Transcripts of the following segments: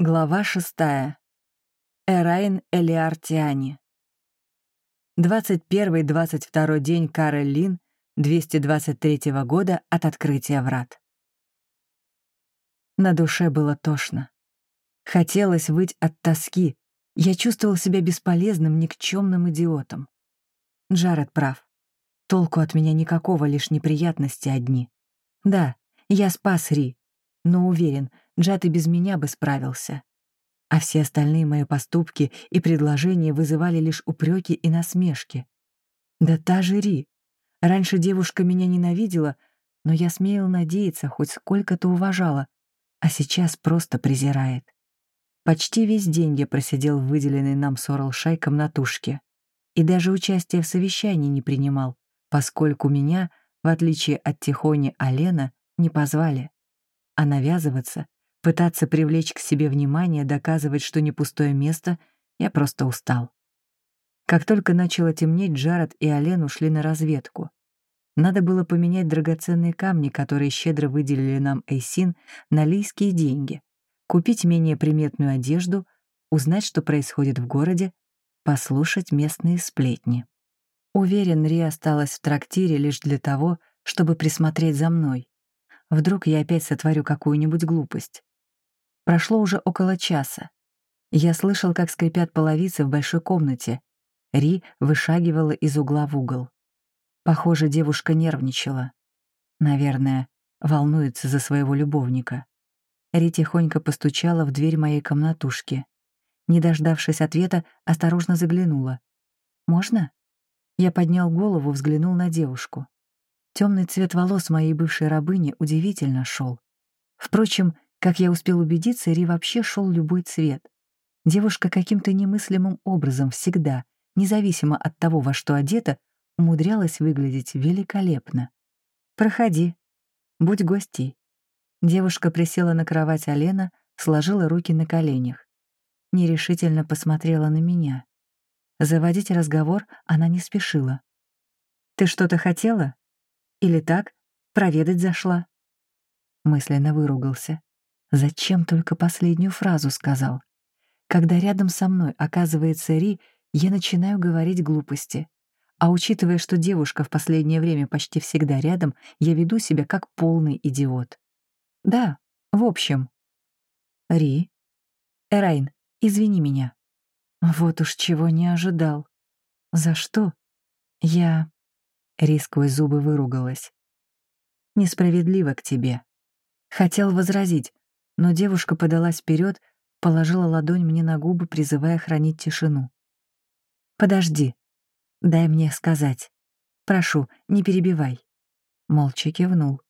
Глава шестая. Эрайн Элиартиани. 21-22 день Карель Лин 223 года от открытия врат. На душе было тошно. Хотелось выть от тоски. Я чувствовал себя бесполезным, никчемным идиотом. Джаред прав. Толку от меня никакого, лишь неприятности одни. Да, я спас Ри, но уверен, Джад и без меня бы справился. А все остальные мои поступки и предложения вызывали лишь упреки и насмешки. Да та же Ри. Раньше девушка меня ненавидела, но я смеял надеяться, хоть сколько-то уважала, а сейчас просто презирает. Почти весь день я просидел в выделенной нам с Орл-Шай комнатушке и даже участие в совещании не принимал, поскольку меня, в отличие от Тихони Алена, не позвали. А навязываться Пытаться привлечь к себе внимание, доказывать, что не пустое место, я просто устал. Как только начало темнеть, Джаред и Ален ушли на разведку. Надо было поменять драгоценные камни, которые щедро выделили нам Эйсин, на лийские деньги, купить менее приметную одежду, узнать, что происходит в городе, послушать местные сплетни. Уверен, Ри осталась в трактире лишь для того, чтобы присмотреть за мной. Вдруг я опять сотворю какую-нибудь глупость. Прошло уже около часа. Я слышал, как скрипят половицы в большой комнате. Ри вышагивала из угла в угол. Похоже, девушка нервничала. Наверное, волнуется за своего любовника. Ри тихонько постучала в дверь моей комнатушки. Не дождавшись ответа, осторожно заглянула. «Можно?» Я поднял голову, взглянул на девушку. Темный цвет волос моей бывшей рабыни удивительно шел. Впрочем, как я успел убедиться, Ри вообще шел любой цвет. Девушка каким-то немыслимым образом всегда, независимо от того, во что одета, умудрялась выглядеть великолепно. «Проходи. Будь гостей». Девушка присела на кровать Алена, сложила руки на коленях. Нерешительно посмотрела на меня. Заводить разговор она не спешила. «Ты что-то хотела? Или так, проведать зашла?» Мысленно выругался. Зачем только последнюю фразу сказал? Когда рядом со мной оказывается Ри, я начинаю говорить глупости. А учитывая, что девушка в последнее время почти всегда рядом, я веду себя как полный идиот. Да, в общем. Ри. Эрайн, извини меня. Вот уж чего не ожидал. За что? Я... Ри сквозь зубы выругалась. Несправедливо к тебе. Хотел возразить, но девушка подалась вперед, положила ладонь мне на губы, призывая хранить тишину. «Подожди. Дай мне сказать. Прошу, не перебивай». Молча кивнул.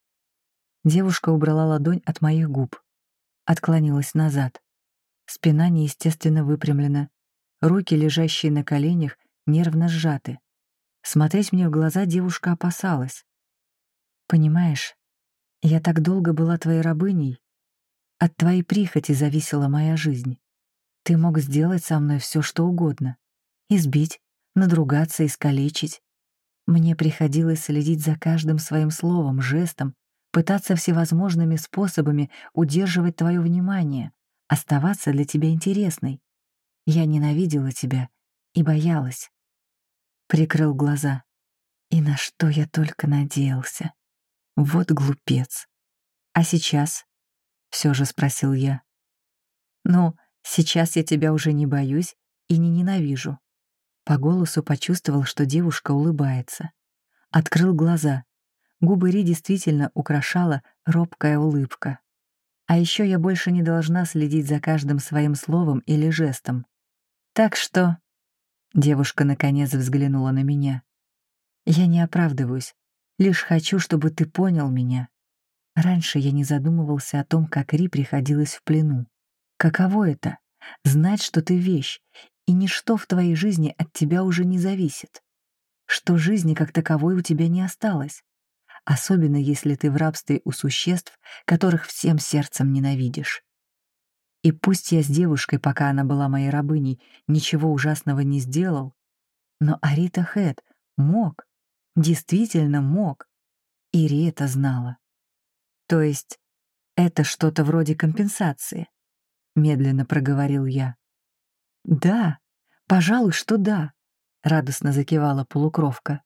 Девушка убрала ладонь от моих губ. Отклонилась назад. Спина неестественно выпрямлена. Руки, лежащие на коленях, нервно сжаты. Смотреть мне в глаза девушка опасалась. «Понимаешь, я так долго была твоей рабыней, от твоей прихоти зависела моя жизнь. Ты мог сделать со мной все, что угодно. Избить, надругаться, искалечить. Мне приходилось следить за каждым своим словом, жестом, пытаться всевозможными способами удерживать твое внимание, оставаться для тебя интересной. Я ненавидела тебя и боялась. Прикрыл глаза. И на что я только надеялся. Вот глупец. А сейчас все же спросил я. «Ну, сейчас я тебя уже не боюсь и не ненавижу». По голосу почувствовал, что девушка улыбается. Открыл глаза. Губы Ри действительно украшала робкая улыбка. А еще я больше не должна следить за каждым своим словом или жестом. Так что... Девушка наконец взглянула на меня. Я не оправдываюсь, лишь хочу, чтобы ты понял меня. Раньше я не задумывался о том, как Ри приходилось в плену. Каково это — знать, что ты вещь, и ничто в твоей жизни от тебя уже не зависит? Что жизни как таковой у тебя не осталось? Особенно если ты в рабстве у существ, которых всем сердцем ненавидишь. И пусть я с девушкой, пока она была моей рабыней, ничего ужасного не сделал, но Арита Хэт мог, действительно мог, и Ри это знала. То есть это что-то вроде компенсации. медленно проговорил я. Да, пожалуй, что да, радостно закивала полукровка.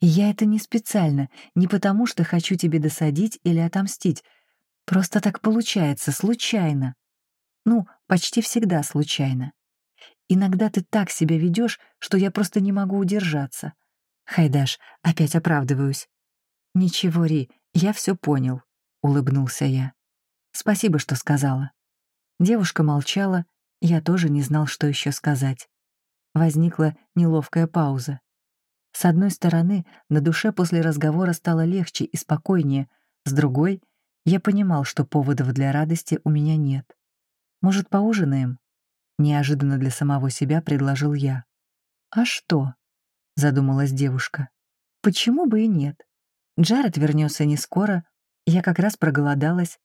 И я это не специально, не потому что хочу тебе досадить или отомстить. Просто так получается, случайно. Ну, почти всегда случайно. Иногда ты так себя ведешь, что я просто не могу удержаться. Хайдаш, опять оправдываюсь. Ничего, Ри, я все понял, улыбнулся я. Спасибо, что сказала. Девушка молчала, я тоже не знал, что еще сказать. Возникла неловкая пауза. С одной стороны, на душе после разговора стало легче и спокойнее, с другой, я понимал, что поводов для радости у меня нет. «Может, поужинаем?» Неожиданно для самого себя предложил я. «А что?» — задумалась девушка. «Почему бы и нет? Джаред вернется не скоро, я как раз проголодалась.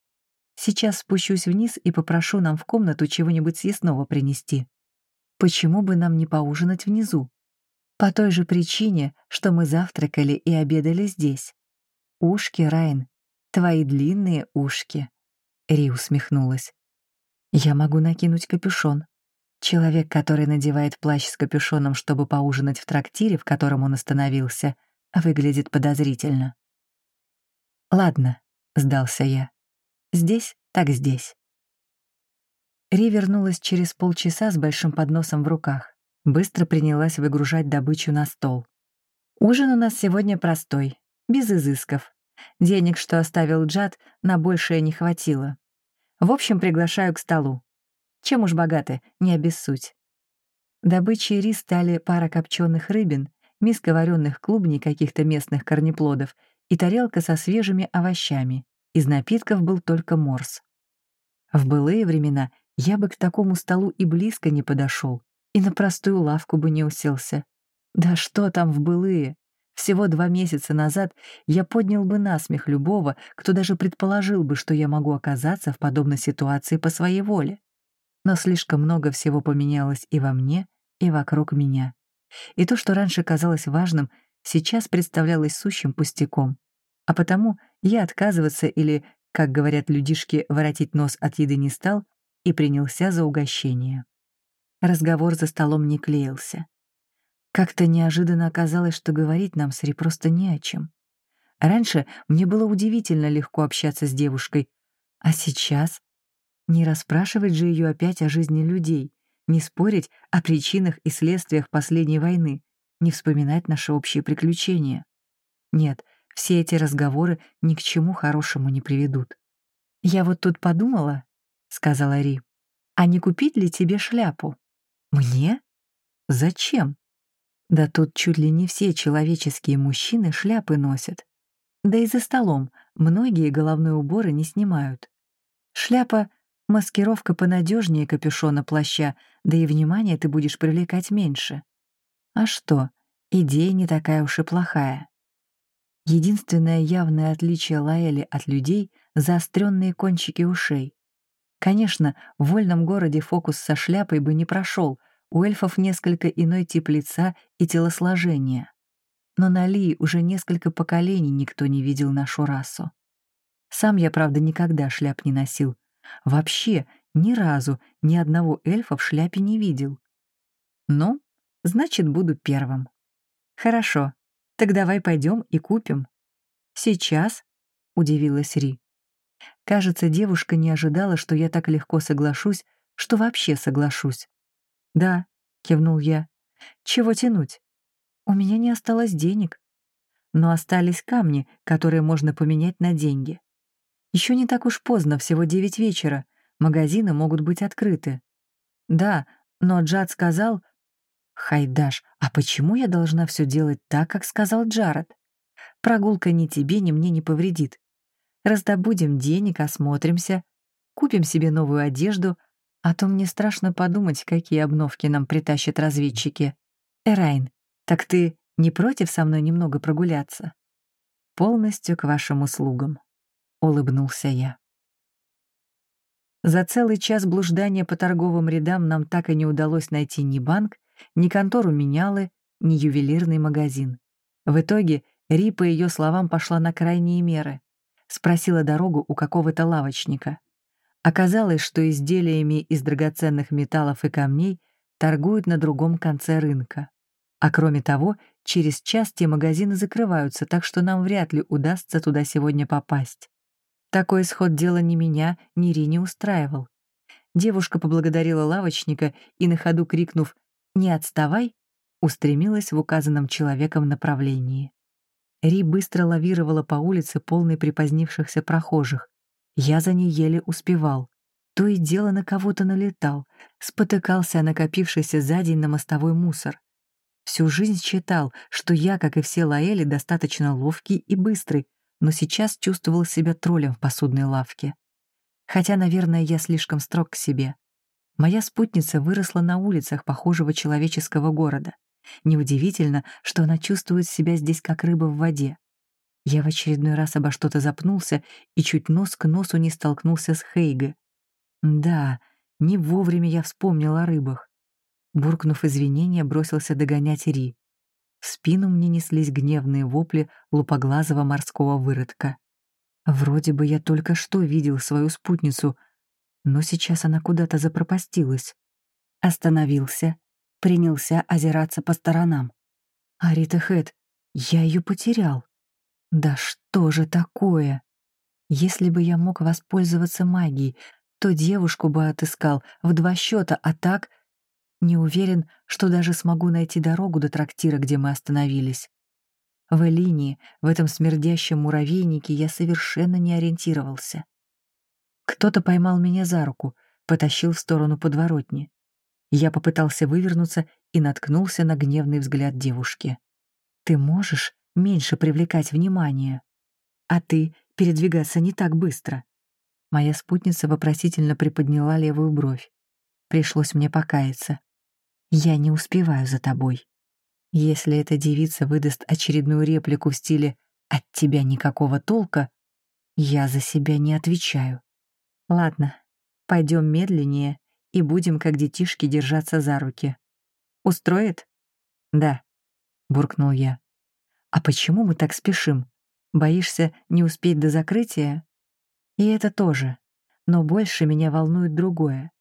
Сейчас спущусь вниз и попрошу нам в комнату чего-нибудь съестного принести. Почему бы нам не поужинать внизу? По той же причине, что мы завтракали и обедали здесь. Ушки, Райн, твои длинные ушки. Ри усмехнулась. Я могу накинуть капюшон. Человек, который надевает плащ с капюшоном, чтобы поужинать в трактире, в котором он остановился, выглядит подозрительно. «Ладно», — сдался я. «Здесь так здесь». Ри вернулась через полчаса с большим подносом в руках быстро принялась выгружать добычу на стол. Ужин у нас сегодня простой, без изысков. Денег, что оставил Джад, на большее не хватило. В общем, приглашаю к столу. Чем уж богаты, не обессудь. Добычей рис стали пара копченых рыбин, миска вареных клубней каких-то местных корнеплодов и тарелка со свежими овощами. Из напитков был только морс. В былые времена я бы к такому столу и близко не подошел, и на простую лавку бы не уселся. Да что там в былые? Всего два месяца назад я поднял бы насмех любого, кто даже предположил бы, что я могу оказаться в подобной ситуации по своей воле. Но слишком много всего поменялось и во мне, и вокруг меня. И то, что раньше казалось важным, сейчас представлялось сущим пустяком. А потому я отказываться или, как говорят людишки, воротить нос от еды не стал и принялся за угощение. Разговор за столом не клеился. Как-то неожиданно оказалось, что говорить нам с Ри просто не о чем. Раньше мне было удивительно легко общаться с девушкой, а сейчас не расспрашивать же ее опять о жизни людей, не спорить о причинах и следствиях последней войны, не вспоминать наши общие приключения. Нет, все эти разговоры ни к чему хорошему не приведут. «Я вот тут подумала», — сказала Ри, — «а не купить ли тебе шляпу?» Мне? Зачем? Да тут чуть ли не все человеческие мужчины шляпы носят. Да и за столом многие головные уборы не снимают. Шляпа — маскировка понадежнее капюшона плаща, да и внимание ты будешь привлекать меньше. А что, идея не такая уж и плохая. Единственное явное отличие Лаэли от людей — заостренные кончики ушей. Конечно, в вольном городе фокус со шляпой бы не прошел, у эльфов несколько иной тип лица и телосложения. Но на Ли уже несколько поколений никто не видел нашу расу. Сам я, правда, никогда шляп не носил. Вообще, ни разу ни одного эльфа в шляпе не видел. Ну, значит, буду первым. Хорошо, так давай пойдем и купим. Сейчас? — удивилась Ри. Кажется, девушка не ожидала, что я так легко соглашусь, что вообще соглашусь. «Да», — кивнул я. «Чего тянуть? У меня не осталось денег. Но остались камни, которые можно поменять на деньги. Еще не так уж поздно, всего девять вечера. Магазины могут быть открыты. Да, но Джад сказал... Хайдаш, а почему я должна все делать так, как сказал Джаред? Прогулка ни тебе, ни мне не повредит. Раздобудем денег, осмотримся, купим себе новую одежду, а то мне страшно подумать, какие обновки нам притащат разведчики. Эрайн, так ты не против со мной немного прогуляться? Полностью к вашим услугам, — улыбнулся я. За целый час блуждания по торговым рядам нам так и не удалось найти ни банк, ни контору менялы, ни ювелирный магазин. В итоге Ри, по ее словам, пошла на крайние меры. Спросила дорогу у какого-то лавочника. Оказалось, что изделиями из драгоценных металлов и камней торгуют на другом конце рынка. А кроме того, через час те магазины закрываются, так что нам вряд ли удастся туда сегодня попасть. Такой исход дела ни меня, ни Ри не устраивал. Девушка поблагодарила лавочника и, на ходу крикнув «Не отставай!», устремилась в указанном человеком направлении. Ри быстро лавировала по улице, полной припозднившихся прохожих. Я за ней еле успевал. То и дело на кого-то налетал, спотыкался о накопившийся за день на мостовой мусор. Всю жизнь считал, что я, как и все Лаэли, достаточно ловкий и быстрый, но сейчас чувствовал себя троллем в посудной лавке. Хотя, наверное, я слишком строг к себе. Моя спутница выросла на улицах похожего человеческого города. Неудивительно, что она чувствует себя здесь как рыба в воде. Я в очередной раз обо что-то запнулся и чуть нос к носу не столкнулся с Хейге. Да, не вовремя я вспомнил о рыбах. Буркнув извинения, бросился догонять Ри. В спину мне неслись гневные вопли лупоглазого морского выродка. Вроде бы я только что видел свою спутницу, но сейчас она куда-то запропастилась. Остановился, принялся озираться по сторонам. «Арита Хэт, я ее потерял. Да что же такое? Если бы я мог воспользоваться магией, то девушку бы отыскал в два счета, а так не уверен, что даже смогу найти дорогу до трактира, где мы остановились. В Элинии, в этом смердящем муравейнике, я совершенно не ориентировался. Кто-то поймал меня за руку, потащил в сторону подворотни. Я попытался вывернуться и наткнулся на гневный взгляд девушки. «Ты можешь меньше привлекать внимание, а ты передвигаться не так быстро». Моя спутница вопросительно приподняла левую бровь. Пришлось мне покаяться. «Я не успеваю за тобой». Если эта девица выдаст очередную реплику в стиле «от тебя никакого толка», я за себя не отвечаю. Ладно, пойдем медленнее и будем, как детишки, держаться за руки. Устроит? Да, буркнул я. А почему мы так спешим? Боишься не успеть до закрытия? И это тоже. Но больше меня волнует другое.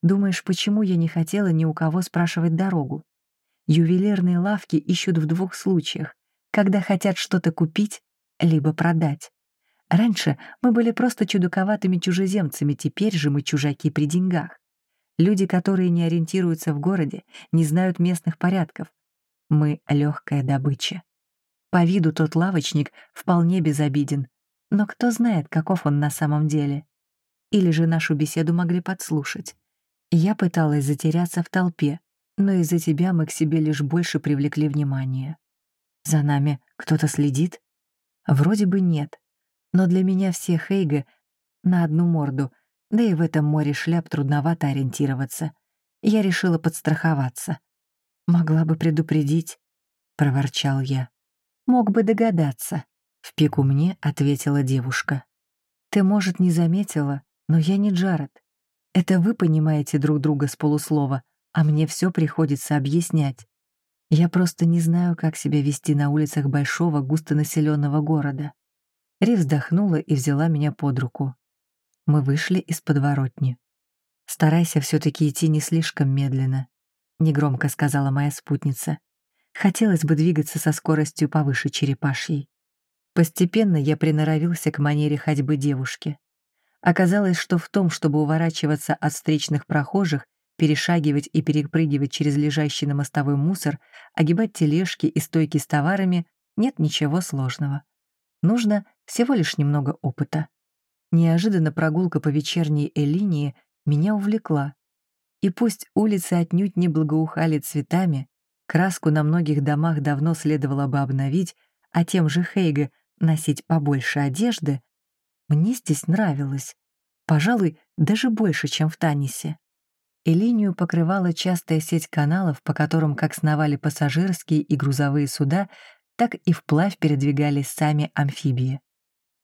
Думаешь, почему я не хотела ни у кого спрашивать дорогу? Ювелирные лавки ищут в двух случаях, когда хотят что-то купить, либо продать. Раньше мы были просто чудаковатыми чужеземцами, теперь же мы чужаки при деньгах. Люди, которые не ориентируются в городе, не знают местных порядков. Мы — легкая добыча. По виду тот лавочник вполне безобиден, но кто знает, каков он на самом деле. Или же нашу беседу могли подслушать. Я пыталась затеряться в толпе, но из-за тебя мы к себе лишь больше привлекли внимание. За нами кто-то следит? Вроде бы нет. Но для меня все Хейга на одну морду, да и в этом море шляп трудновато ориентироваться. Я решила подстраховаться. «Могла бы предупредить», — проворчал я. «Мог бы догадаться», — в пику мне ответила девушка. «Ты, может, не заметила, но я не Джаред. Это вы понимаете друг друга с полуслова, а мне все приходится объяснять. Я просто не знаю, как себя вести на улицах большого густонаселенного города. Ри вздохнула и взяла меня под руку. Мы вышли из подворотни. «Старайся все таки идти не слишком медленно», — негромко сказала моя спутница. Хотелось бы двигаться со скоростью повыше черепашьей. Постепенно я приноровился к манере ходьбы девушки. Оказалось, что в том, чтобы уворачиваться от встречных прохожих, перешагивать и перепрыгивать через лежащий на мостовой мусор, огибать тележки и стойки с товарами нет ничего сложного. Нужно всего лишь немного опыта. Неожиданно прогулка по вечерней Элинии меня увлекла. И пусть улицы отнюдь не благоухали цветами, краску на многих домах давно следовало бы обновить, а тем же Хейге носить побольше одежды, мне здесь нравилось. Пожалуй, даже больше, чем в Танисе и линию покрывала частая сеть каналов, по которым как сновали пассажирские и грузовые суда, так и вплавь передвигались сами амфибии.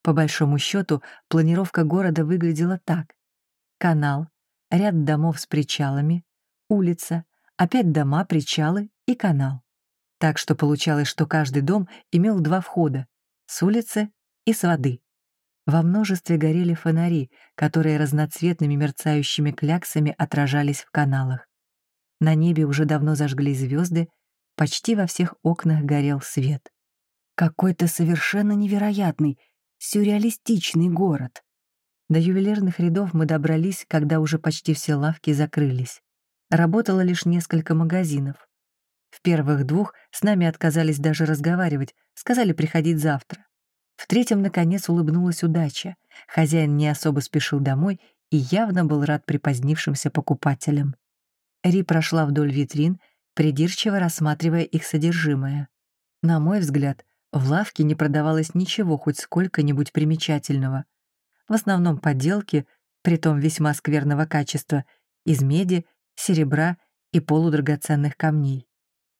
По большому счету, планировка города выглядела так. Канал, ряд домов с причалами, улица, опять дома, причалы и канал. Так что получалось, что каждый дом имел два входа — с улицы и с воды. Во множестве горели фонари, которые разноцветными мерцающими кляксами отражались в каналах. На небе уже давно зажгли звезды, почти во всех окнах горел свет. Какой-то совершенно невероятный, сюрреалистичный город. До ювелирных рядов мы добрались, когда уже почти все лавки закрылись. Работало лишь несколько магазинов. В первых двух с нами отказались даже разговаривать, сказали приходить завтра. В третьем, наконец, улыбнулась удача. Хозяин не особо спешил домой и явно был рад припозднившимся покупателям. Ри прошла вдоль витрин, придирчиво рассматривая их содержимое. На мой взгляд, в лавке не продавалось ничего хоть сколько-нибудь примечательного. В основном подделки, притом весьма скверного качества, из меди, серебра и полудрагоценных камней.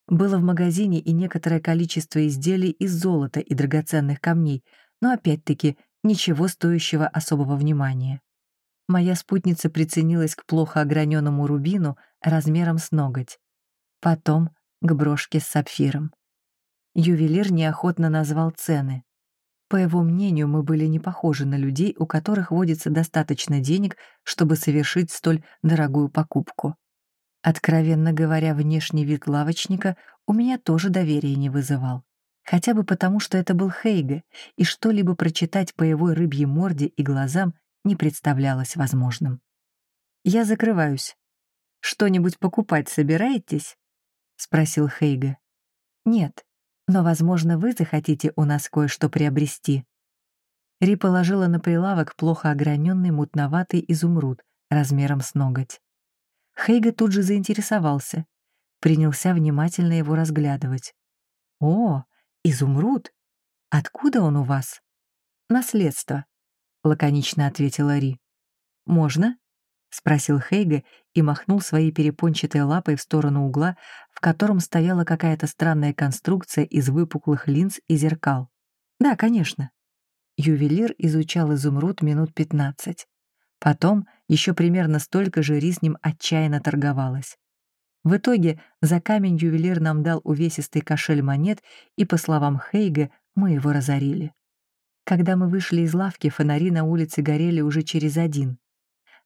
Было в магазине и некоторое количество изделий из золота и драгоценных камней, но опять-таки ничего стоящего особого внимания. Моя спутница приценилась к плохо ограненному рубину размером с ноготь. Потом к брошке с сапфиром. Ювелир неохотно назвал цены. По его мнению, мы были не похожи на людей, у которых водится достаточно денег, чтобы совершить столь дорогую покупку. Откровенно говоря, внешний вид лавочника у меня тоже доверия не вызывал. Хотя бы потому, что это был Хейга, и что-либо прочитать по его рыбьей морде и глазам не представлялось возможным. «Я закрываюсь. Что-нибудь покупать собираетесь?» — спросил Хейга. «Нет, но, возможно, вы захотите у нас кое-что приобрести». Ри положила на прилавок плохо ограненный мутноватый изумруд размером с ноготь. Хейга тут же заинтересовался, принялся внимательно его разглядывать. «О, изумруд! Откуда он у вас?» «Наследство», — лаконично ответила Ри. «Можно?» — спросил Хейга и махнул своей перепончатой лапой в сторону угла, в котором стояла какая-то странная конструкция из выпуклых линз и зеркал. «Да, конечно». Ювелир изучал изумруд минут пятнадцать. Потом еще примерно столько же Ри с ним отчаянно торговалась. В итоге за камень ювелир нам дал увесистый кошель монет, и, по словам Хейга, мы его разорили. Когда мы вышли из лавки, фонари на улице горели уже через один.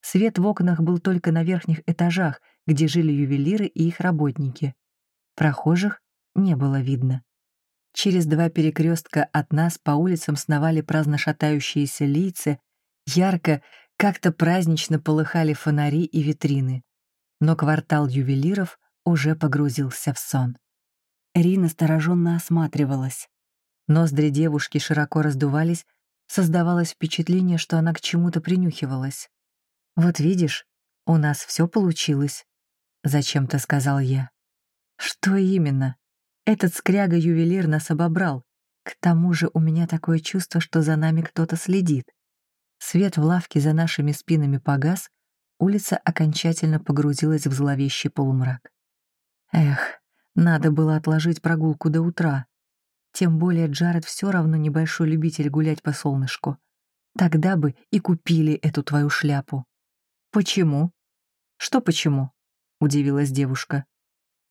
Свет в окнах был только на верхних этажах, где жили ювелиры и их работники. Прохожих не было видно. Через два перекрестка от нас по улицам сновали праздно шатающиеся лица, ярко, как-то празднично полыхали фонари и витрины. Но квартал ювелиров уже погрузился в сон. Рина настороженно осматривалась. Ноздри девушки широко раздувались, создавалось впечатление, что она к чему-то принюхивалась. «Вот видишь, у нас все получилось», — зачем-то сказал я. «Что именно? Этот скряга-ювелир нас обобрал. К тому же у меня такое чувство, что за нами кто-то следит. Свет в лавке за нашими спинами погас, улица окончательно погрузилась в зловещий полумрак. Эх, надо было отложить прогулку до утра. Тем более Джаред все равно небольшой любитель гулять по солнышку. Тогда бы и купили эту твою шляпу. Почему? Что почему? Удивилась девушка.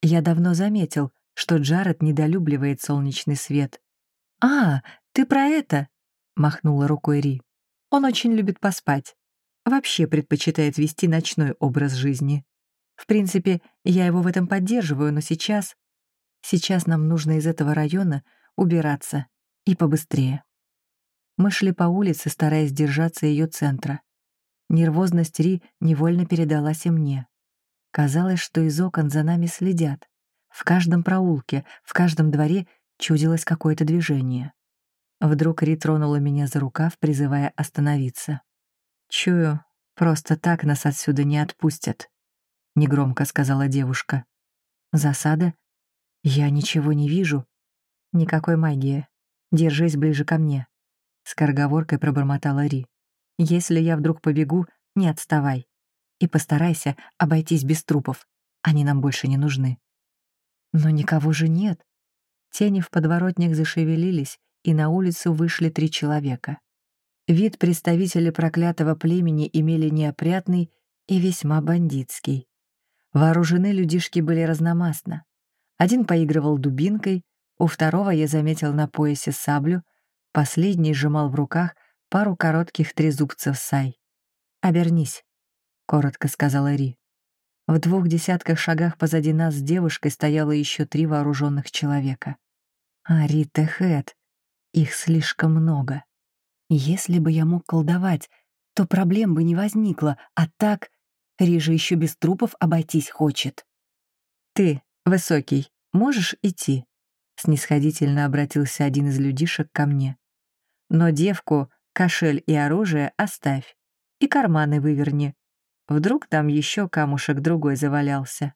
Я давно заметил, что Джаред недолюбливает солнечный свет. «А, ты про это?» — махнула рукой Ри. Он очень любит поспать. Вообще предпочитает вести ночной образ жизни. В принципе, я его в этом поддерживаю, но сейчас... Сейчас нам нужно из этого района убираться. И побыстрее. Мы шли по улице, стараясь держаться ее центра. Нервозность Ри невольно передалась и мне. Казалось, что из окон за нами следят. В каждом проулке, в каждом дворе чудилось какое-то движение. Вдруг Ри тронула меня за рукав, призывая остановиться. «Чую, просто так нас отсюда не отпустят», — негромко сказала девушка. «Засада? Я ничего не вижу. Никакой магии. Держись ближе ко мне», — скороговоркой пробормотала Ри. «Если я вдруг побегу, не отставай. И постарайся обойтись без трупов. Они нам больше не нужны». Но никого же нет. Тени в подворотнях зашевелились, и на улицу вышли три человека. Вид представителей проклятого племени имели неопрятный и весьма бандитский. Вооружены людишки были разномастно. Один поигрывал дубинкой, у второго я заметил на поясе саблю, последний сжимал в руках пару коротких трезубцев сай. «Обернись», — коротко сказала Ри. В двух десятках шагах позади нас с девушкой стояло еще три вооруженных человека. А Рита Хэт, их слишком много. Если бы я мог колдовать, то проблем бы не возникло, а так Ри же еще без трупов обойтись хочет. «Ты, высокий, можешь идти?» — снисходительно обратился один из людишек ко мне. «Но девку, кошель и оружие оставь, и карманы выверни. Вдруг там еще камушек другой завалялся.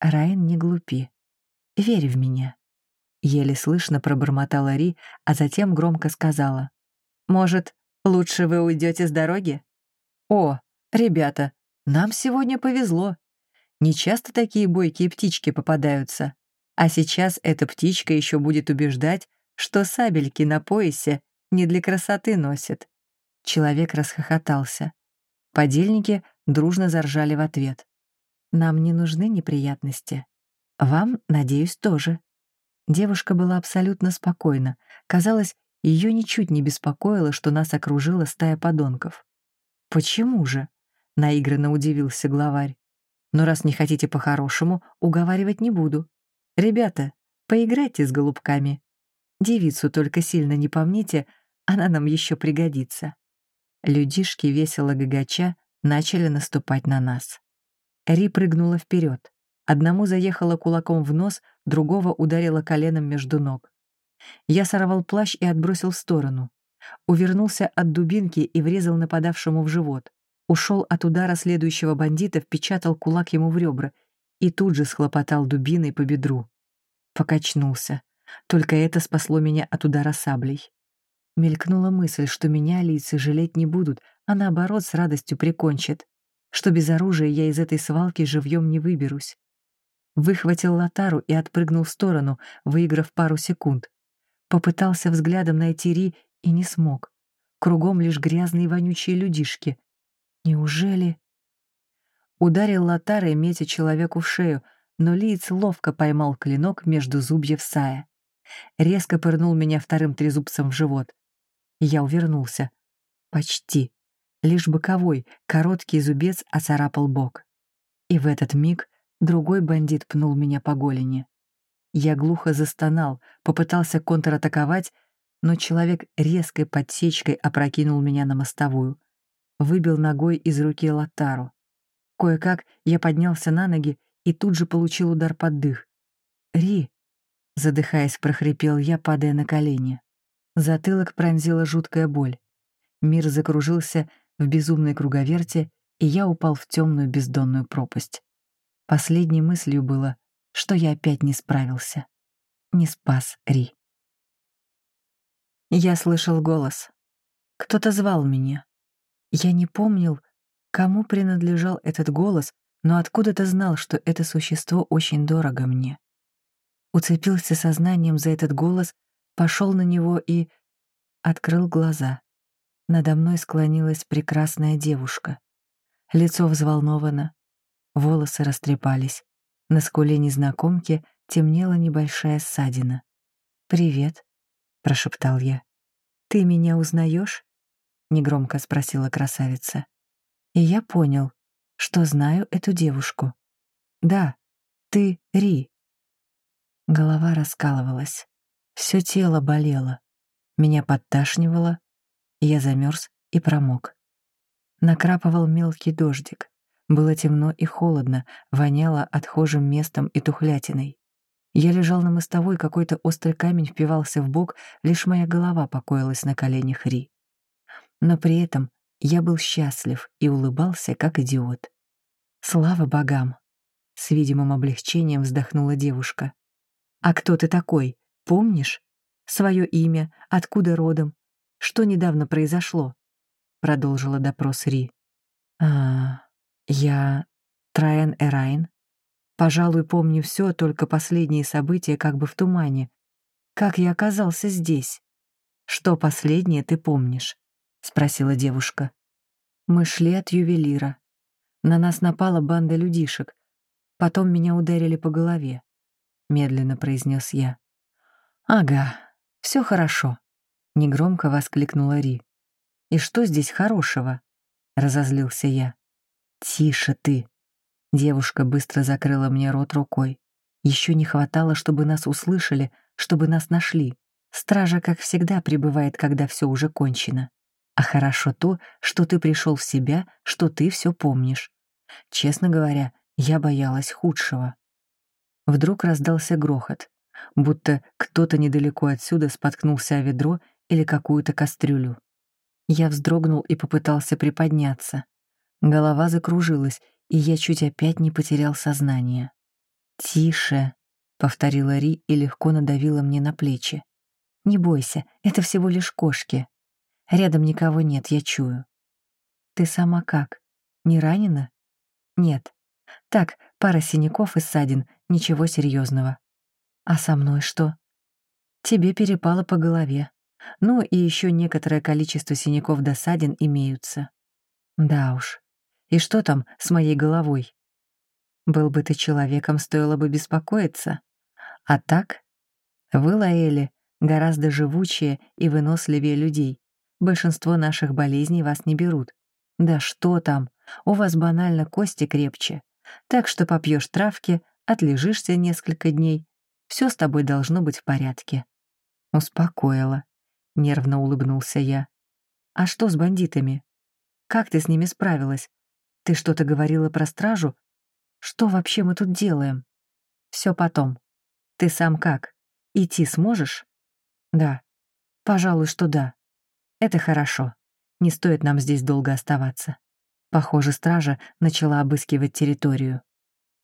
Райан, не глупи. Верь в меня». Еле слышно пробормотала Ри, а затем громко сказала. «Может, лучше вы уйдете с дороги?» «О, ребята, нам сегодня повезло. Не часто такие бойкие птички попадаются. А сейчас эта птичка еще будет убеждать, что сабельки на поясе не для красоты носит. Человек расхохотался. Подельники дружно заржали в ответ. «Нам не нужны неприятности. Вам, надеюсь, тоже». Девушка была абсолютно спокойна. Казалось, ее ничуть не беспокоило, что нас окружила стая подонков. «Почему же?» — наигранно удивился главарь. «Но раз не хотите по-хорошему, уговаривать не буду. «Ребята, поиграйте с голубками. Девицу только сильно не помните, она нам еще пригодится». Людишки, весело гагача, начали наступать на нас. Ри прыгнула вперед. Одному заехала кулаком в нос, другого ударила коленом между ног. Я сорвал плащ и отбросил в сторону. Увернулся от дубинки и врезал нападавшему в живот. Ушел от удара следующего бандита, впечатал кулак ему в ребра и тут же схлопотал дубиной по бедру. Покачнулся. Только это спасло меня от удара саблей. Мелькнула мысль, что меня лица жалеть не будут, а наоборот с радостью прикончат, что без оружия я из этой свалки живьем не выберусь. Выхватил лотару и отпрыгнул в сторону, выиграв пару секунд. Попытался взглядом найти Ри и не смог. Кругом лишь грязные вонючие людишки. Неужели... Ударил лотарой, метя человеку в шею, но Лиц ловко поймал клинок между зубьев Сая. Резко пырнул меня вторым трезубцем в живот. Я увернулся. Почти. Лишь боковой, короткий зубец оцарапал бок. И в этот миг другой бандит пнул меня по голени. Я глухо застонал, попытался контратаковать, но человек резкой подсечкой опрокинул меня на мостовую. Выбил ногой из руки Латару. Кое-как я поднялся на ноги и тут же получил удар под дых. «Ри!» — задыхаясь, прохрипел я, падая на колени. Затылок пронзила жуткая боль. Мир закружился в безумной круговерте, и я упал в темную бездонную пропасть. Последней мыслью было, что я опять не справился. Не спас Ри. Я слышал голос. Кто-то звал меня. Я не помнил, Кому принадлежал этот голос, но откуда-то знал, что это существо очень дорого мне. Уцепился сознанием за этот голос, пошел на него и... открыл глаза. Надо мной склонилась прекрасная девушка. Лицо взволновано, волосы растрепались. На скуле незнакомки темнела небольшая ссадина. «Привет», — прошептал я. «Ты меня узнаешь? негромко спросила красавица. И я понял, что знаю эту девушку. Да, ты Ри. Голова раскалывалась. Все тело болело. Меня подташнивало. Я замерз и промок. Накрапывал мелкий дождик. Было темно и холодно, воняло отхожим местом и тухлятиной. Я лежал на мостовой, какой-то острый камень впивался в бок, лишь моя голова покоилась на коленях Ри. Но при этом я был счастлив и улыбался, как идиот. «Слава богам!» — с видимым облегчением вздохнула девушка. «А кто ты такой? Помнишь? Свое имя, откуда родом? Что недавно произошло?» — продолжила допрос Ри. «А, я Траен Эрайн. Пожалуй, помню все, только последние события как бы в тумане. Как я оказался здесь? Что последнее ты помнишь?» — спросила девушка. Мы шли от ювелира. На нас напала банда людишек. Потом меня ударили по голове. Медленно произнес я. «Ага, все хорошо», — негромко воскликнула Ри. И что здесь хорошего?» — разозлился я. «Тише ты!» Девушка быстро закрыла мне рот рукой. Еще не хватало, чтобы нас услышали, чтобы нас нашли. Стража, как всегда, прибывает, когда все уже кончено. А хорошо то, что ты пришел в себя, что ты все помнишь. Честно говоря, я боялась худшего. Вдруг раздался грохот, будто кто-то недалеко отсюда споткнулся о ведро или какую-то кастрюлю. Я вздрогнул и попытался приподняться. Голова закружилась, и я чуть опять не потерял сознание. «Тише», — повторила Ри и легко надавила мне на плечи. «Не бойся, это всего лишь кошки. Рядом никого нет, я чую». «Ты сама как? Не ранена?» «Нет. Так, пара синяков и ссадин, ничего серьезного. А со мной что?» «Тебе перепало по голове. Ну и еще некоторое количество синяков до ссадин имеются». «Да уж. И что там с моей головой?» Был бы ты человеком, стоило бы беспокоиться. А так? Вы, Лаэли, гораздо живучее и выносливее людей. Большинство наших болезней вас не берут. Да что там, у вас банально кости крепче. Так что попьешь травки, отлежишься несколько дней. Все с тобой должно быть в порядке. Успокоила. Нервно улыбнулся я. А что с бандитами? Как ты с ними справилась? Ты что-то говорила про стражу, что вообще мы тут делаем? Все потом. Ты сам как? Идти сможешь? Да. Пожалуй, что да. Это хорошо. Не стоит нам здесь долго оставаться. Похоже, стража начала обыскивать территорию.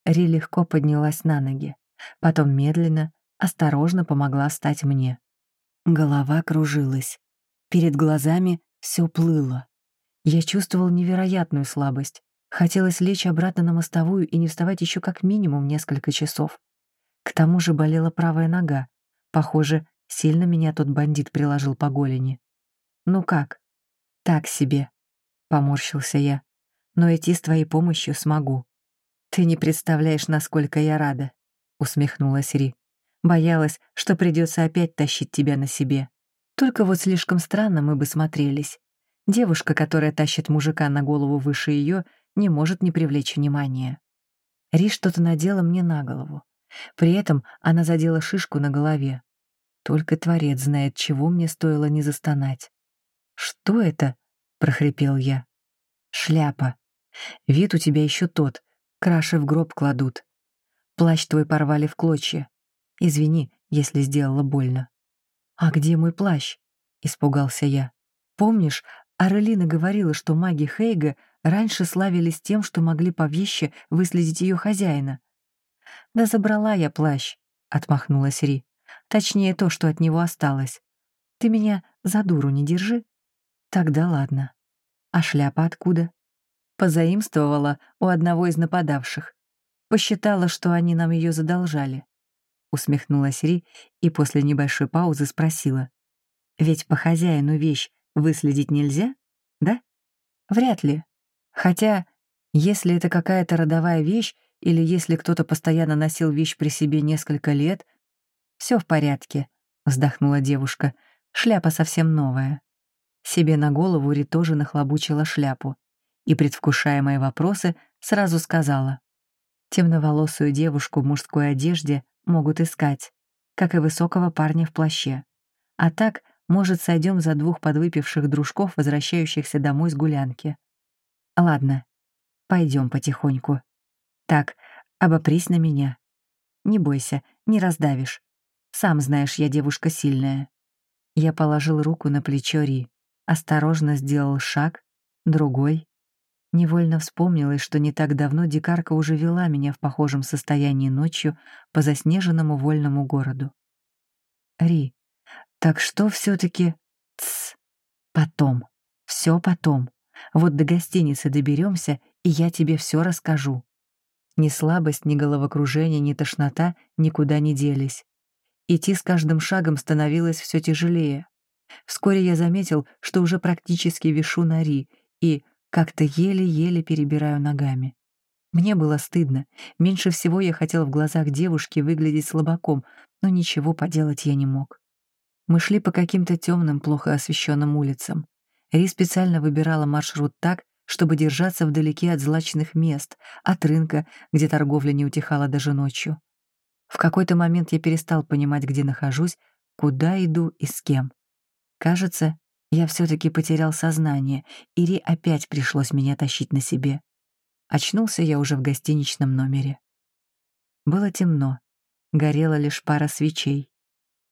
Ри легко поднялась на ноги. Потом медленно, осторожно помогла встать мне. Голова кружилась. Перед глазами все плыло. Я чувствовал невероятную слабость. Хотелось лечь обратно на мостовую и не вставать еще как минимум несколько часов. К тому же болела правая нога. Похоже, сильно меня тот бандит приложил по голени. «Ну как?» «Так себе», — поморщился я. «Но идти с твоей помощью смогу». «Ты не представляешь, насколько я рада», — усмехнулась Ри. «Боялась, что придется опять тащить тебя на себе. Только вот слишком странно мы бы смотрелись. Девушка, которая тащит мужика на голову выше ее, не может не привлечь внимания. Ри что-то надела мне на голову. При этом она задела шишку на голове. Только Творец знает, чего мне стоило не застонать. «Что это?» — прохрипел я. «Шляпа. Вид у тебя еще тот. Краши в гроб кладут. Плащ твой порвали в клочья. Извини, если сделала больно». «А где мой плащ?» — испугался я. «Помнишь, Арелина говорила, что маги Хейга раньше славились тем, что могли по вещи выследить ее хозяина. «Да забрала я плащ», — отмахнулась Ри. «Точнее, то, что от него осталось. Ты меня за дуру не держи». «Тогда ладно. А шляпа откуда?» Позаимствовала у одного из нападавших. Посчитала, что они нам ее задолжали. Усмехнулась Ри и после небольшой паузы спросила. «Ведь по хозяину вещь выследить нельзя, да? Вряд ли. Хотя, если это какая-то родовая вещь, или если кто-то постоянно носил вещь при себе несколько лет, все в порядке, вздохнула девушка. Шляпа совсем новая. Себе на голову Ри тоже нахлобучила шляпу и, предвкушая мои вопросы, сразу сказала. Темноволосую девушку в мужской одежде могут искать, как и высокого парня в плаще. А так может, сойдем за двух подвыпивших дружков, возвращающихся домой с гулянки. Ладно, пойдем потихоньку. Так, обопрись на меня. Не бойся, не раздавишь. Сам знаешь, я девушка сильная. Я положил руку на плечо Ри, осторожно сделал шаг, другой. Невольно вспомнилось, что не так давно дикарка уже вела меня в похожем состоянии ночью по заснеженному вольному городу. «Ри, так что все-таки... Тсс. Потом. Все потом. Вот до гостиницы доберемся, и я тебе все расскажу. Ни слабость, ни головокружение, ни тошнота никуда не делись. Идти с каждым шагом становилось все тяжелее. Вскоре я заметил, что уже практически вишу на Ри и как-то еле-еле перебираю ногами. Мне было стыдно. Меньше всего я хотел в глазах девушки выглядеть слабаком, но ничего поделать я не мог. Мы шли по каким-то темным, плохо освещенным улицам. Ри специально выбирала маршрут так, чтобы держаться вдалеке от злачных мест, от рынка, где торговля не утихала даже ночью. В какой-то момент я перестал понимать, где нахожусь, куда иду и с кем. Кажется, я все таки потерял сознание, и Ри опять пришлось меня тащить на себе. Очнулся я уже в гостиничном номере. Было темно, горела лишь пара свечей.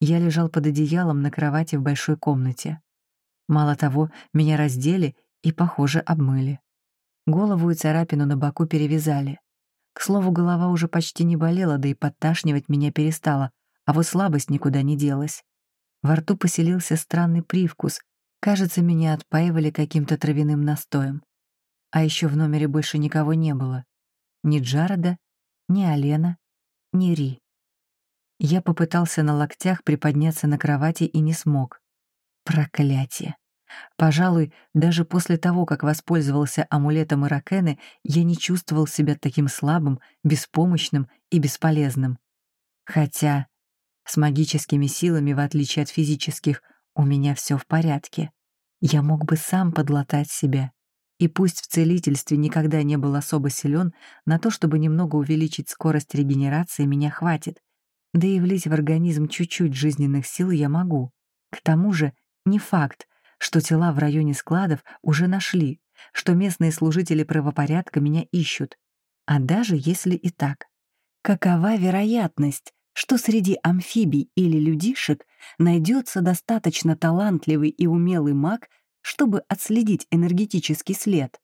Я лежал под одеялом на кровати в большой комнате. Мало того, меня раздели и, похоже, обмыли. Голову и царапину на боку перевязали. К слову, голова уже почти не болела, да и подташнивать меня перестала, а вот слабость никуда не делась. Во рту поселился странный привкус. Кажется, меня отпаивали каким-то травяным настоем. А еще в номере больше никого не было. Ни Джарода, ни Алена, ни Ри. Я попытался на локтях приподняться на кровати и не смог. Проклятие. Пожалуй, даже после того, как воспользовался амулетом Иракены, я не чувствовал себя таким слабым, беспомощным и бесполезным. Хотя с магическими силами, в отличие от физических, у меня все в порядке. Я мог бы сам подлатать себя. И пусть в целительстве никогда не был особо силен, на то, чтобы немного увеличить скорость регенерации, меня хватит. Да и влить в организм чуть-чуть жизненных сил я могу. К тому же не факт, что тела в районе складов уже нашли, что местные служители правопорядка меня ищут. А даже если и так, какова вероятность, что среди амфибий или людишек найдется достаточно талантливый и умелый маг, чтобы отследить энергетический след?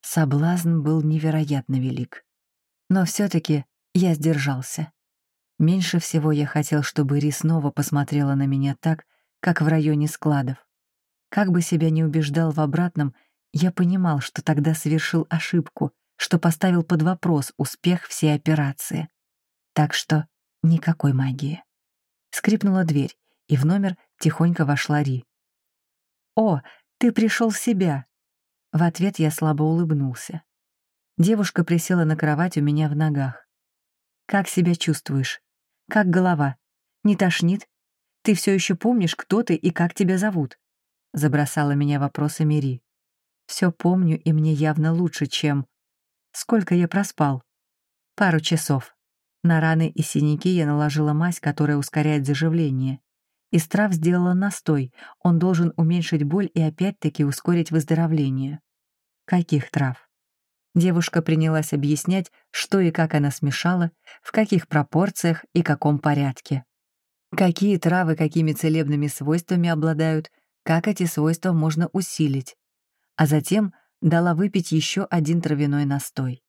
Соблазн был невероятно велик. Но все таки я сдержался. Меньше всего я хотел, чтобы Ри снова посмотрела на меня так, как в районе складов. Как бы себя не убеждал в обратном, я понимал, что тогда совершил ошибку, что поставил под вопрос успех всей операции. Так что никакой магии. Скрипнула дверь, и в номер тихонько вошла Ри. «О, ты пришел в себя!» В ответ я слабо улыбнулся. Девушка присела на кровать у меня в ногах. «Как себя чувствуешь?» Как голова? Не тошнит? Ты все еще помнишь, кто ты и как тебя зовут?» Забросала меня вопросами Ри. Все помню, и мне явно лучше, чем... Сколько я проспал? Пару часов. На раны и синяки я наложила мазь, которая ускоряет заживление. Из трав сделала настой, он должен уменьшить боль и опять-таки ускорить выздоровление. Каких трав? Девушка принялась объяснять, что и как она смешала, в каких пропорциях и каком порядке. Какие травы какими целебными свойствами обладают, как эти свойства можно усилить. А затем дала выпить еще один травяной настой.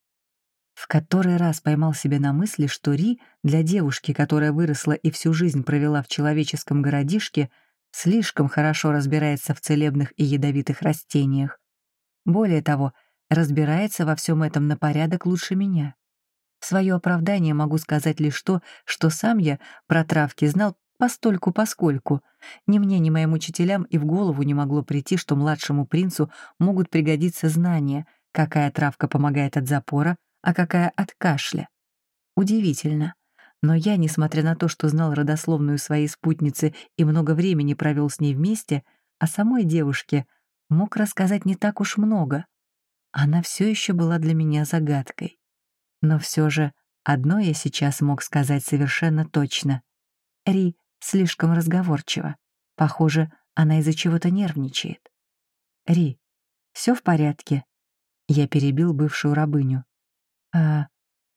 В который раз поймал себя на мысли, что Ри для девушки, которая выросла и всю жизнь провела в человеческом городишке, слишком хорошо разбирается в целебных и ядовитых растениях. Более того, разбирается во всем этом на порядок лучше меня. В свое оправдание могу сказать лишь то, что сам я про травки знал постольку-поскольку. Ни мне, ни моим учителям и в голову не могло прийти, что младшему принцу могут пригодиться знания, какая травка помогает от запора, а какая от кашля. Удивительно. Но я, несмотря на то, что знал родословную своей спутницы и много времени провел с ней вместе, о самой девушке мог рассказать не так уж много. Она все еще была для меня загадкой. Но все же одно я сейчас мог сказать совершенно точно. Ри слишком разговорчива. Похоже, она из-за чего-то нервничает. «Ри, все в порядке?» Я перебил бывшую рабыню. «А,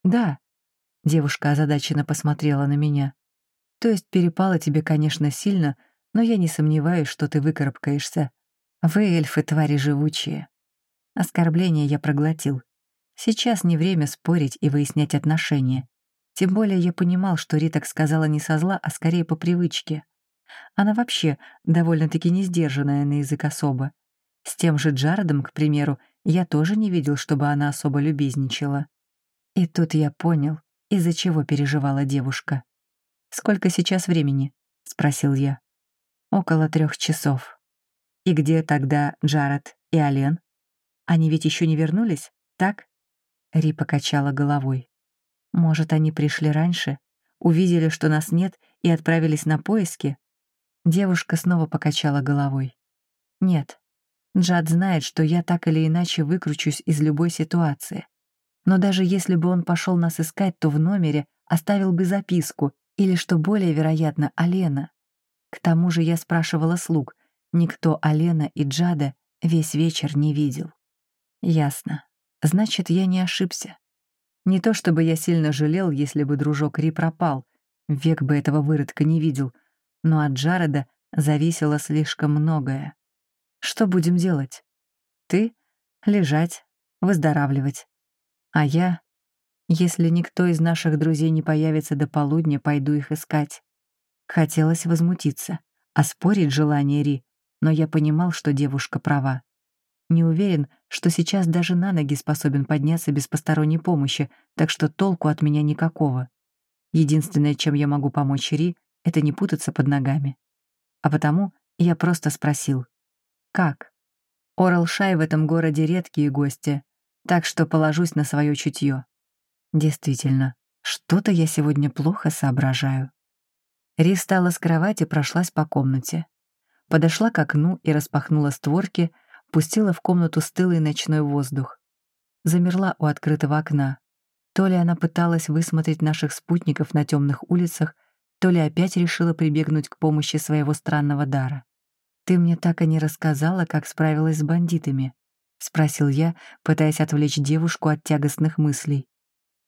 да», — девушка озадаченно посмотрела на меня. «То есть перепало тебе, конечно, сильно, но я не сомневаюсь, что ты выкарабкаешься. Вы, эльфы, твари живучие. Оскорбление я проглотил. Сейчас не время спорить и выяснять отношения. Тем более я понимал, что Риток сказала не со зла, а скорее по привычке. Она вообще довольно-таки не сдержанная на язык особо. С тем же Джаредом, к примеру, я тоже не видел, чтобы она особо любезничала. И тут я понял, из-за чего переживала девушка. «Сколько сейчас времени?» — спросил я. «Около трех часов». «И где тогда Джаред и Ален?» Они ведь еще не вернулись, так?» Ри покачала головой. «Может, они пришли раньше, увидели, что нас нет, и отправились на поиски?» Девушка снова покачала головой. «Нет, Джад знает, что я так или иначе выкручусь из любой ситуации. Но даже если бы он пошел нас искать, то в номере оставил бы записку или, что более вероятно, Алена. К тому же я спрашивала слуг. Никто Алена и Джада весь вечер не видел. Ясно. Значит, я не ошибся. Не то чтобы я сильно жалел, если бы дружок Ри пропал, век бы этого выродка не видел, но от Джареда зависело слишком многое. Что будем делать? Ты — лежать, выздоравливать. А я, если никто из наших друзей не появится до полудня, пойду их искать. Хотелось возмутиться, оспорить желание Ри, но я понимал, что девушка права. Не уверен, что сейчас даже на ноги способен подняться без посторонней помощи, так что толку от меня никакого. Единственное, чем я могу помочь Ри, это не путаться под ногами. А потому я просто спросил. «Как?» Орал-Шай в этом городе редкие гости, так что положусь на свое чутье. Действительно, что-то я сегодня плохо соображаю. Ри встала с кровати, прошлась по комнате. Подошла к окну и распахнула створки, пустила в комнату стылый ночной воздух. Замерла у открытого окна. То ли она пыталась высмотреть наших спутников на темных улицах, то ли опять решила прибегнуть к помощи своего странного дара. «Ты мне так и не рассказала, как справилась с бандитами», — спросил я, пытаясь отвлечь девушку от тягостных мыслей.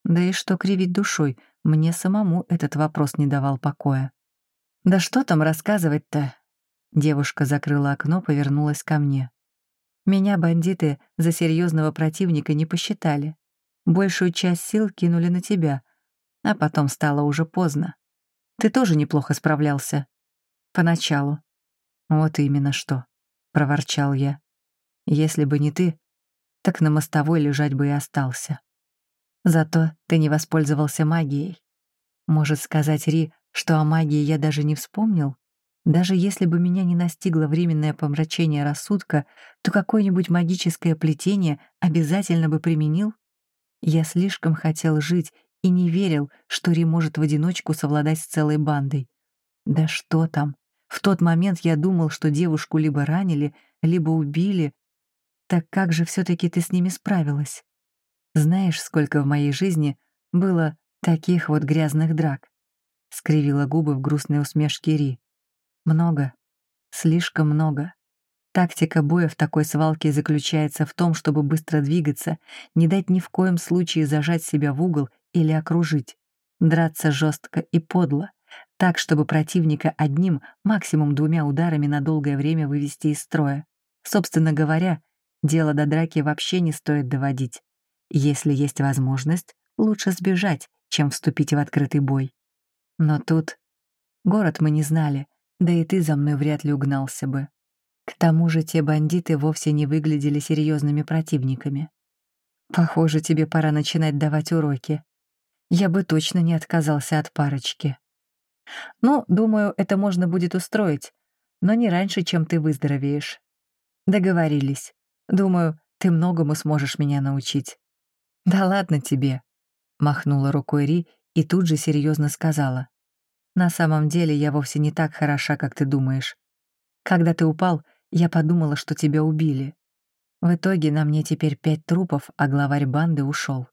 Да и что кривить душой, мне самому этот вопрос не давал покоя. «Да что там рассказывать-то?» Девушка закрыла окно, повернулась ко мне. Меня бандиты за серьезного противника не посчитали. Большую часть сил кинули на тебя, а потом стало уже поздно. Ты тоже неплохо справлялся. Поначалу. Вот именно что, — проворчал я. Если бы не ты, так на мостовой лежать бы и остался. Зато ты не воспользовался магией. Может сказать Ри, что о магии я даже не вспомнил? Даже если бы меня не настигло временное помрачение рассудка, то какое-нибудь магическое плетение обязательно бы применил? Я слишком хотел жить и не верил, что Ри может в одиночку совладать с целой бандой. Да что там? В тот момент я думал, что девушку либо ранили, либо убили. Так как же все таки ты с ними справилась? Знаешь, сколько в моей жизни было таких вот грязных драк? Скривила губы в грустной усмешке Ри. Много. Слишком много. Тактика боя в такой свалке заключается в том, чтобы быстро двигаться, не дать ни в коем случае зажать себя в угол или окружить. Драться жестко и подло, так, чтобы противника одним, максимум двумя ударами на долгое время вывести из строя. Собственно говоря, дело до драки вообще не стоит доводить. Если есть возможность, лучше сбежать, чем вступить в открытый бой. Но тут город мы не знали, да и ты за мной вряд ли угнался бы. К тому же те бандиты вовсе не выглядели серьезными противниками. Похоже, тебе пора начинать давать уроки. Я бы точно не отказался от парочки. Ну, думаю, это можно будет устроить, но не раньше, чем ты выздоровеешь. Договорились. Думаю, ты многому сможешь меня научить. Да ладно тебе, махнула рукой Ри и тут же серьезно сказала. На самом деле я вовсе не так хороша, как ты думаешь. Когда ты упал, я подумала, что тебя убили. В итоге на мне теперь пять трупов, а главарь банды ушел.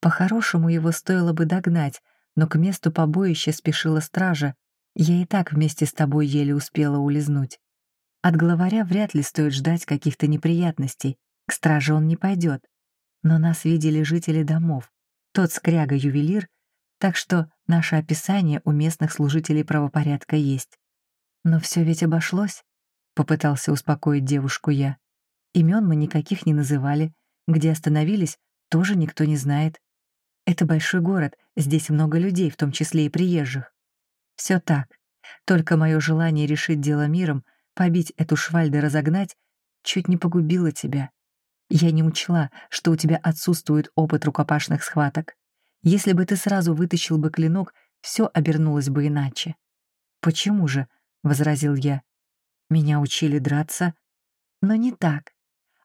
По-хорошему его стоило бы догнать, но к месту побоища спешила стража. Я и так вместе с тобой еле успела улизнуть. От главаря вряд ли стоит ждать каких-то неприятностей. К страже он не пойдет. Но нас видели жители домов. Тот скряга-ювелир так что наше описание у местных служителей правопорядка есть. Но все ведь обошлось, — попытался успокоить девушку я. Имен мы никаких не называли, где остановились, тоже никто не знает. Это большой город, здесь много людей, в том числе и приезжих. Все так. Только мое желание решить дело миром, побить эту шваль да разогнать, чуть не погубило тебя. Я не учла, что у тебя отсутствует опыт рукопашных схваток. Если бы ты сразу вытащил бы клинок, все обернулось бы иначе. «Почему же?» — возразил я. «Меня учили драться». Но не так.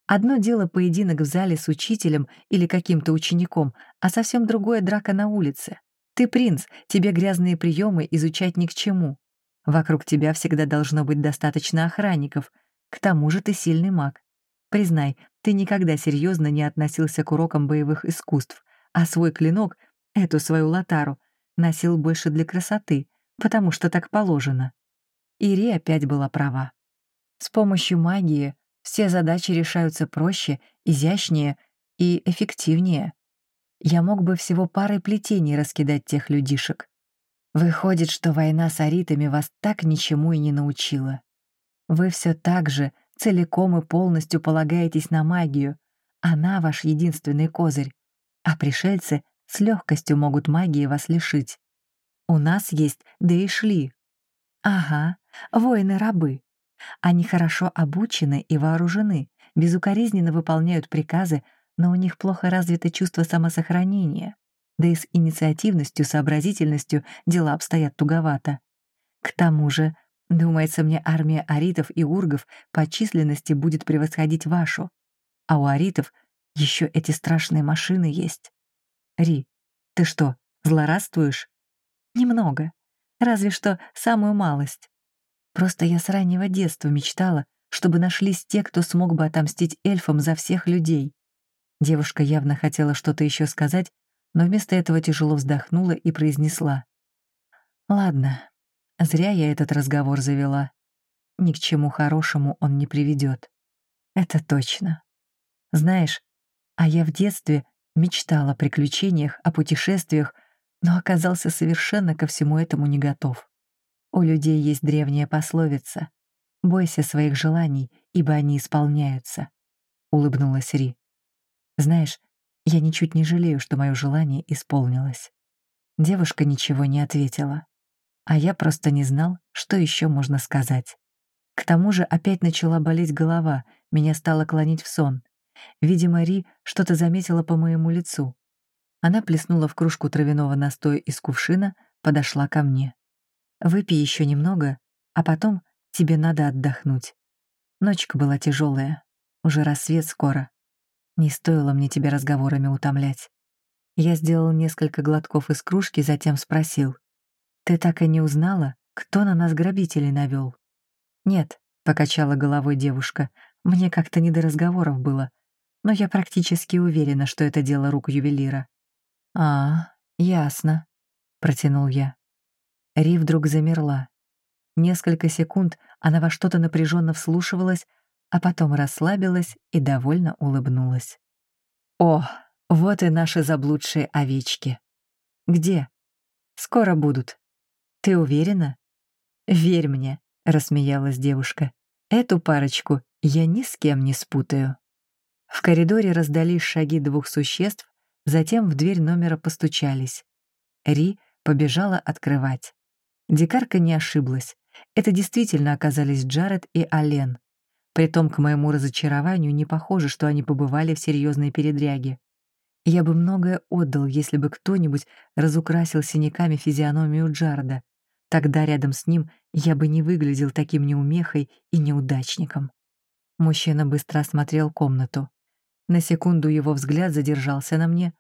Одно дело поединок в зале с учителем или каким-то учеником, а совсем другое — драка на улице. Ты принц, тебе грязные приемы изучать ни к чему. Вокруг тебя всегда должно быть достаточно охранников. К тому же ты сильный маг. Признай, ты никогда серьезно не относился к урокам боевых искусств, а свой клинок, эту свою латару, носил больше для красоты, потому что так положено. Ири опять была права. С помощью магии все задачи решаются проще, изящнее и эффективнее. Я мог бы всего парой плетений раскидать тех людишек. Выходит, что война с аритами вас так ничему и не научила. Вы все так же целиком и полностью полагаетесь на магию. Она ваш единственный козырь. А пришельцы с легкостью могут магии вас лишить. У нас есть да и шли. Ага, воины-рабы. Они хорошо обучены и вооружены, безукоризненно выполняют приказы, но у них плохо развито чувство самосохранения. Да и с инициативностью, сообразительностью дела обстоят туговато. К тому же, думается мне, армия аритов и ургов по численности будет превосходить вашу. А у аритов еще эти страшные машины есть. Ри, ты что, злорадствуешь? Немного. Разве что самую малость. Просто я с раннего детства мечтала, чтобы нашлись те, кто смог бы отомстить эльфам за всех людей. Девушка явно хотела что-то еще сказать, но вместо этого тяжело вздохнула и произнесла. «Ладно, зря я этот разговор завела. Ни к чему хорошему он не приведет. Это точно. Знаешь, а я в детстве мечтал о приключениях, о путешествиях, но оказался совершенно ко всему этому не готов. У людей есть древняя пословица «Бойся своих желаний, ибо они исполняются», — улыбнулась Ри. «Знаешь, я ничуть не жалею, что мое желание исполнилось». Девушка ничего не ответила, а я просто не знал, что еще можно сказать. К тому же опять начала болеть голова, меня стало клонить в сон. Видимо, Ри что-то заметила по моему лицу. Она плеснула в кружку травяного настоя из кувшина, подошла ко мне. Выпей еще немного, а потом тебе надо отдохнуть. Ночка была тяжелая, уже рассвет скоро. Не стоило мне тебя разговорами утомлять. Я сделал несколько глотков из кружки, затем спросил. «Ты так и не узнала, кто на нас грабителей навел? «Нет», — покачала головой девушка, — «мне как-то не до разговоров было, но я практически уверена, что это дело рук ювелира». «А, ясно», — протянул я. Ри вдруг замерла. Несколько секунд она во что-то напряженно вслушивалась, а потом расслабилась и довольно улыбнулась. «О, вот и наши заблудшие овечки. Где? Скоро будут. Ты уверена?» «Верь мне», — рассмеялась девушка. «Эту парочку я ни с кем не спутаю». В коридоре раздались шаги двух существ, затем в дверь номера постучались. Ри побежала открывать. Дикарка не ошиблась. Это действительно оказались Джаред и Ален. Притом, к моему разочарованию, не похоже, что они побывали в серьезной передряге. Я бы многое отдал, если бы кто-нибудь разукрасил синяками физиономию Джареда. Тогда рядом с ним я бы не выглядел таким неумехой и неудачником. Мужчина быстро осмотрел комнату. На секунду его взгляд задержался на мне.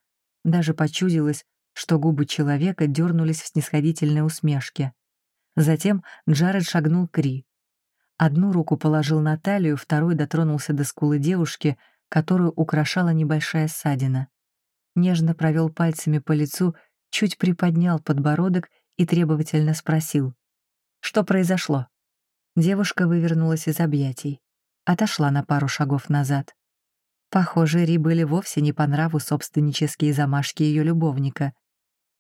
Даже почудилось, что губы человека дернулись в снисходительной усмешке. Затем Джаред шагнул к Ри. Одну руку положил на талию, второй дотронулся до скулы девушки, которую украшала небольшая ссадина. Нежно провел пальцами по лицу, чуть приподнял подбородок и требовательно спросил. «Что произошло?» Девушка вывернулась из объятий. Отошла на пару шагов назад. Похоже, Ри были вовсе не по нраву собственнические замашки ее любовника,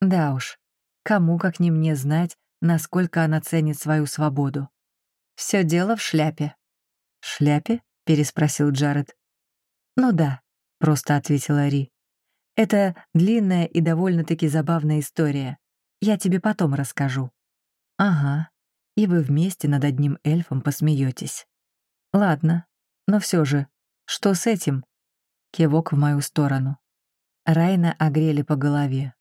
да уж, кому как не мне знать, насколько она ценит свою свободу. Все дело в шляпе. «Шляпе?» — переспросил Джаред. «Ну да», — просто ответила Ри. «Это длинная и довольно-таки забавная история. Я тебе потом расскажу». «Ага, и вы вместе над одним эльфом посмеетесь. Ладно, но все же, что с этим?» Кивок в мою сторону. Райна огрели по голове.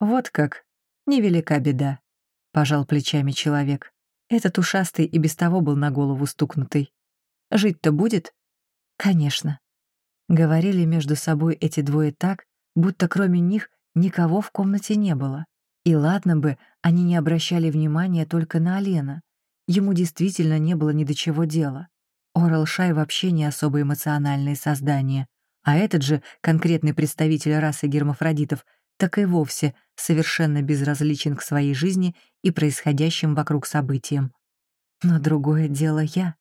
«Вот как. Невелика беда», — пожал плечами человек. Этот ушастый и без того был на голову стукнутый. «Жить-то будет?» «Конечно». Говорили между собой эти двое так, будто кроме них никого в комнате не было. И ладно бы, они не обращали внимания только на Алена. Ему действительно не было ни до чего дела. Орел Шай вообще не особо эмоциональные создания, а этот же конкретный представитель расы гермафродитов так и вовсе совершенно безразличен к своей жизни и происходящим вокруг событиям. Но другое дело я.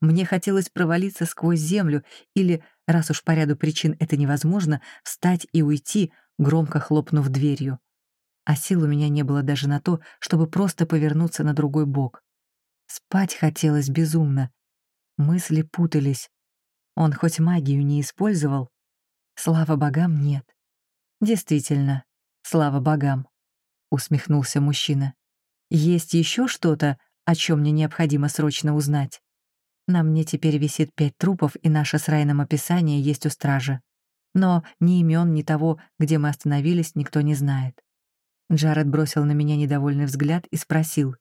Мне хотелось провалиться сквозь землю или, раз уж по ряду причин это невозможно, встать и уйти, громко хлопнув дверью. А сил у меня не было даже на то, чтобы просто повернуться на другой бок. Спать хотелось безумно. Мысли путались. Он хоть магию не использовал? Слава богам, нет. Действительно, слава богам, усмехнулся мужчина. Есть еще что-то, о чем мне необходимо срочно узнать? На мне теперь висит пять трупов, и наше с Райном описание есть у стражи. Но ни имен, ни того, где мы остановились, никто не знает. Джаред бросил на меня недовольный взгляд и спросил.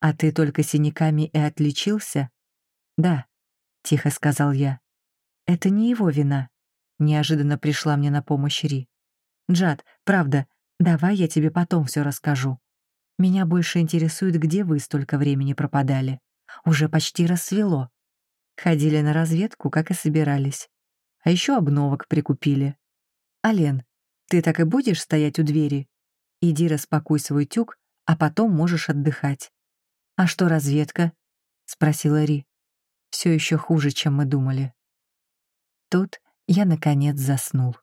«А ты только синяками и отличился?» «Да», — тихо сказал я. «Это не его вина», — неожиданно пришла мне на помощь Ри. «Джад, правда, давай я тебе потом все расскажу. Меня больше интересует, где вы столько времени пропадали. Уже почти рассвело. Ходили на разведку, как и собирались. А еще обновок прикупили. Ален, ты так и будешь стоять у двери? Иди распакуй свой тюк, а потом можешь отдыхать. А что разведка? спросила Ри. Все еще хуже, чем мы думали. Тут я наконец заснул.